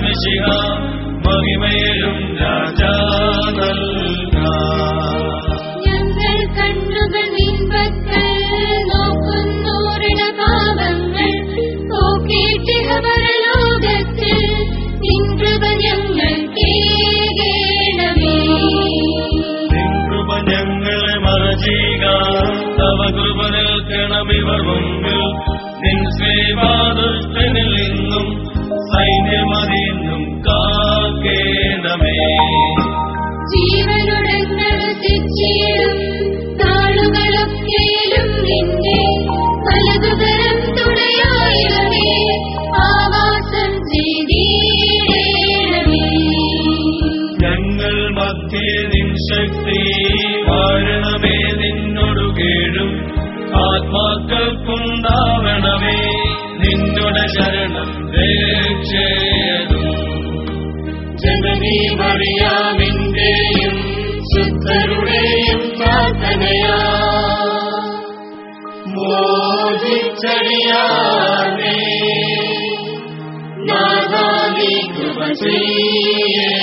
മിശിഹ മഹിമയിലും രാജാ ഞങ്ങൾ കണ്ണുകൾ പാപങ്ങൾ. പരലോകത്തിൽ ഞങ്ങളെ മറചീക തവ കൃപ മുമ്പിൽ. നിൻ സേവാദുഷ്ടനിൽ നാളുകളൊക്കെയിലും നിന്നെ പലതുതരം ആവാസം ചെയ്തീടേണമേ ഞങ്ങൾ മധ്യേ നിൻ ശക്തി വാഴണമേ നിന്നോടു കേഴും ആത്മാക്കൾക്കുണ്ടാവണമേ നിന്നുടെ ശരണം ജനനീ മറിയാമിന്റെയും നാദാനി കൃപ ചെയ്യേ.